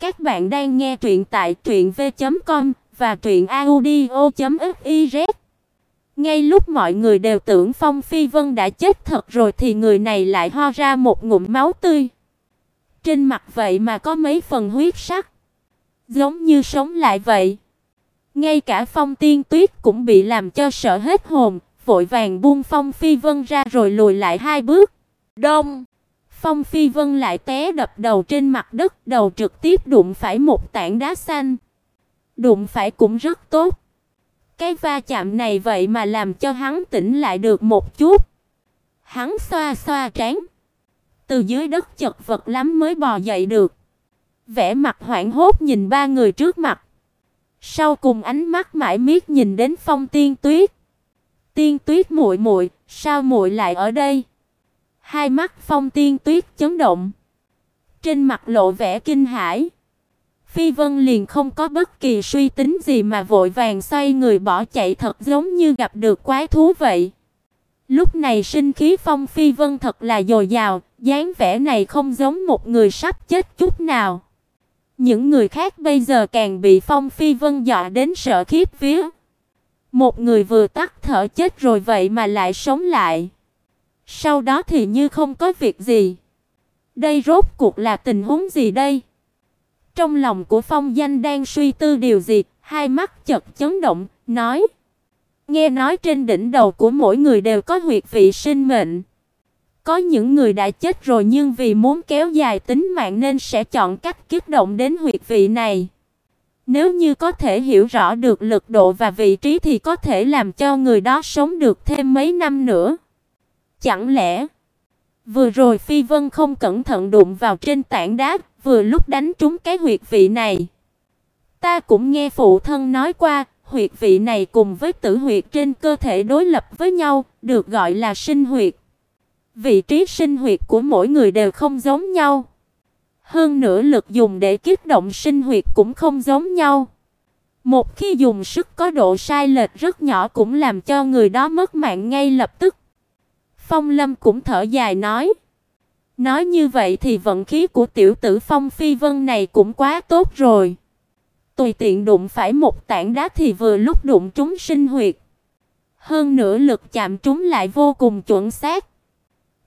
Các bạn đang nghe truyện tại truyệnv.com và truyệnaudio.fiz. Ngay lúc mọi người đều tưởng Phong Phi Vân đã chết thật rồi thì người này lại ho ra một ngụm máu tươi. Trên mặt vậy mà có mấy phần huyết sắc, giống như sống lại vậy. Ngay cả Phong Tiên Tuyết cũng bị làm cho sợ hết hồn, vội vàng buông Phong Phi Vân ra rồi lùi lại hai bước. Đông Phong Phi Vân lại té đập đầu trên mặt đất, đầu trực tiếp đụng phải một tảng đá xanh. Đụng phải cũng rất tốt. Cái va chạm này vậy mà làm cho hắn tỉnh lại được một chút. Hắn xoa xoa trán, từ dưới đất chật vật lắm mới bò dậy được. Vẻ mặt hoảng hốt nhìn ba người trước mặt. Sau cùng ánh mắt mãi miết nhìn đến Phong Tiên Tuyết. Tiên Tuyết muội muội, sao muội lại ở đây? Hai mắt Phong Tiên Tuyết chấn động, trên mặt lộ vẻ kinh hãi. Phi Vân liền không có bất kỳ suy tính gì mà vội vàng xoay người bỏ chạy thật giống như gặp được quái thú vậy. Lúc này sinh khí Phong Phi Vân thật là dồi dào, dáng vẻ này không giống một người sắp chết chút nào. Những người khác bây giờ càng bị Phong Phi Vân dọa đến sợ khiếp vía. Một người vừa tắt thở chết rồi vậy mà lại sống lại. Sau đó thì như không có việc gì. Đây rốt cuộc là tình huống gì đây? Trong lòng của Phong Danh đang suy tư điều gì, hai mắt chợt chấn động, nói: Nghe nói trên đỉnh đầu của mỗi người đều có huyệt vị sinh mệnh. Có những người đã chết rồi nhưng vì muốn kéo dài tính mạng nên sẽ chọn cách kích động đến huyệt vị này. Nếu như có thể hiểu rõ được lực độ và vị trí thì có thể làm cho người đó sống được thêm mấy năm nữa. Chẳng lẽ vừa rồi Phi Vân không cẩn thận đụng vào trên tảng đá, vừa lúc đánh trúng cái huyệt vị này. Ta cũng nghe phụ thân nói qua, huyệt vị này cùng với tử huyệt trên cơ thể đối lập với nhau, được gọi là sinh huyệt. Vị trí sinh huyệt của mỗi người đều không giống nhau. Hơn nữa lực dùng để kích động sinh huyệt cũng không giống nhau. Một khi dùng sức có độ sai lệch rất nhỏ cũng làm cho người đó mất mạng ngay lập tức. Phong Lâm cũng thở dài nói: Nói như vậy thì vận khí của tiểu tử Phong Phi Vân này cũng quá tốt rồi. Tùy tiện đụng phải một tảng đá thì vừa lúc đụng trúng sinh huyệt. Hơn nữa lực chạm trúng lại vô cùng chuẩn xác.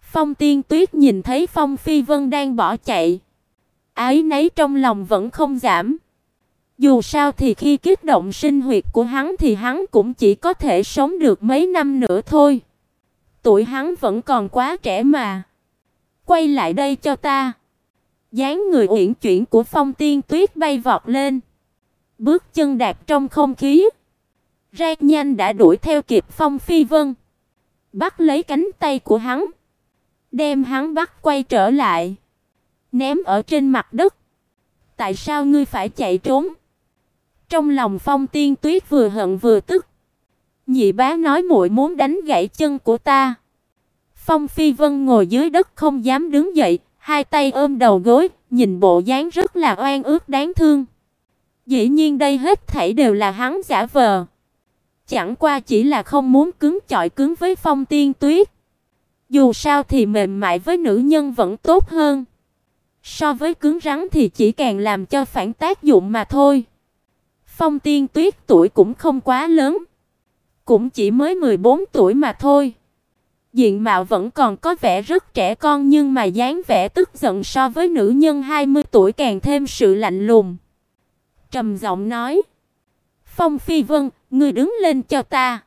Phong Tiên Tuyết nhìn thấy Phong Phi Vân đang bỏ chạy, ái nấy trong lòng vẫn không giảm. Dù sao thì khi kích động sinh huyệt của hắn thì hắn cũng chỉ có thể sống được mấy năm nữa thôi. Tuổi hắn vẫn còn quá trẻ mà. Quay lại đây cho ta. Dáng người uyển chuyển của Phong Tiên Tuyết bay vọt lên, bước chân đạp trong không khí, rất nhanh đã đuổi theo kịp Phong Phi Vân, bắt lấy cánh tay của hắn, đem hắn bắt quay trở lại, ném ở trên mặt đất. Tại sao ngươi phải chạy trốn? Trong lòng Phong Tiên Tuyết vừa hận vừa tức. Nhị bá nói muội muốn đánh gãy chân của ta. Phong Phi Vân ngồi dưới đất không dám đứng dậy, hai tay ôm đầu gối, nhìn bộ dáng rất là oan ức đáng thương. Dĩ nhiên đây hết thảy đều là hắn giả vờ. Chẳng qua chỉ là không muốn cứng chọi cứng với Phong Tiên Tuyết. Dù sao thì mềm mại với nữ nhân vẫn tốt hơn. So với cứng rắn thì chỉ càng làm cho phản tác dụng mà thôi. Phong Tiên Tuyết tuổi cũng không quá lớn, cũng chỉ mới 14 tuổi mà thôi. Diện mạo vẫn còn có vẻ rất trẻ con nhưng mà dáng vẻ tức giận so với nữ nhân 20 tuổi càng thêm sự lạnh lùng. Trầm giọng nói: "Phong Phi Vân, ngươi đứng lên cho ta."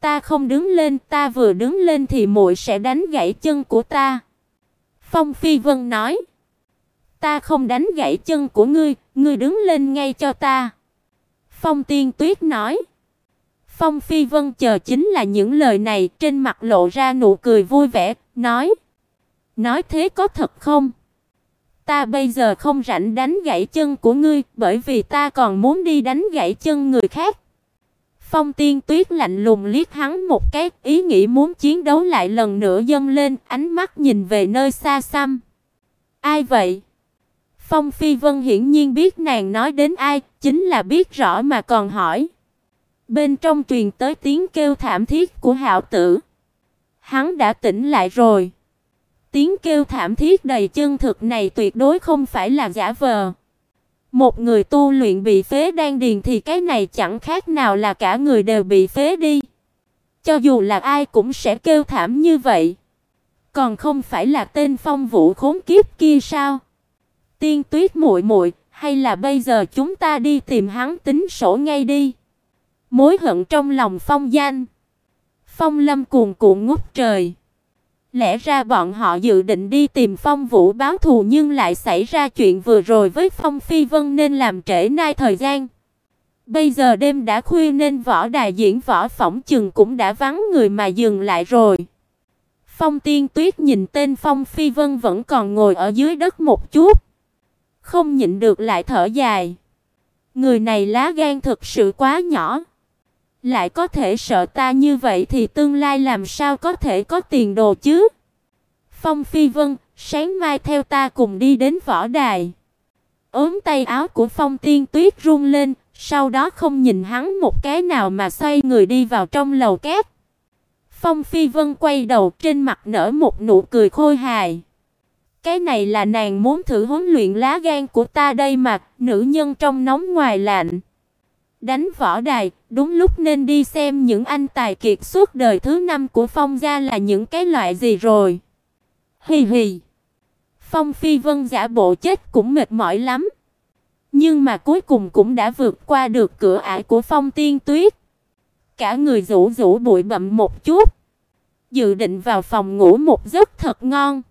"Ta không đứng lên, ta vừa đứng lên thì muội sẽ đánh gãy chân của ta." Phong Phi Vân nói: "Ta không đánh gãy chân của ngươi, ngươi đứng lên ngay cho ta." Phong Tiên Tuyết nói: Phong Phi Vân chờ chính là những lời này, trên mặt lộ ra nụ cười vui vẻ, nói: "Nói thế có thật không? Ta bây giờ không rảnh đánh gãy chân của ngươi, bởi vì ta còn muốn đi đánh gãy chân người khác." Phong Tiên Tuyết lạnh lùng liếc hắn một cái, ý nghĩ muốn chiến đấu lại lần nữa dâng lên, ánh mắt nhìn về nơi xa xăm. "Ai vậy?" Phong Phi Vân hiển nhiên biết nàng nói đến ai, chính là biết rõ mà còn hỏi. Bên trong truyền tới tiếng kêu thảm thiết của Hạo Tử. Hắn đã tỉnh lại rồi. Tiếng kêu thảm thiết đầy chân thực này tuyệt đối không phải là giả vờ. Một người tu luyện bị phế đang điền thì cái này chẳng khác nào là cả người đều bị phế đi. Cho dù là ai cũng sẽ kêu thảm như vậy. Còn không phải là tên Phong Vũ khốn kiếp kia sao? Tiên Tuyết muội muội, hay là bây giờ chúng ta đi tìm hắn tính sổ ngay đi. Mối hận trong lòng Phong Danh. Phong Lâm cuồn cuộn ngút trời. Lẽ ra bọn họ dự định đi tìm Phong Vũ báo thù nhưng lại xảy ra chuyện vừa rồi với Phong Phi Vân nên làm trễ nai thời gian. Bây giờ đêm đã khuya nên võ đài diễn võ phỏng chừng cũng đã vắng người mà dừng lại rồi. Phong Tiên Tuyết nhìn tên Phong Phi Vân vẫn còn ngồi ở dưới đất một chút, không nhịn được lại thở dài. Người này lá gan thực sự quá nhỏ, lại có thể sợ ta như vậy thì tương lai làm sao có thể có tiền đồ chứ? Phong Phi Vân, sáng mai theo ta cùng đi đến võ đài. Ốm tay áo của Phong Tiên Tuyết run lên, sau đó không nhìn hắn một cái nào mà xoay người đi vào trong lầu kép. Phong Phi Vân quay đầu trên mặt nở một nụ cười khôi hài. Cái này là nàng muốn thử huấn luyện lá gan của ta đây mà, nữ nhân trong nóng ngoài lạnh. Đánh võ đài, đúng lúc nên đi xem những anh tài kiệt suốt đời thứ năm của Phong gia là những cái loại gì rồi. Hì hì. Phong Phi Vân giả bộ chết cũng mệt mỏi lắm. Nhưng mà cuối cùng cũng đã vượt qua được cửa ải của Phong Tiên Tuyết. Cả người rũ rũ bụi bặm một chút, dự định vào phòng ngủ một giấc thật ngon.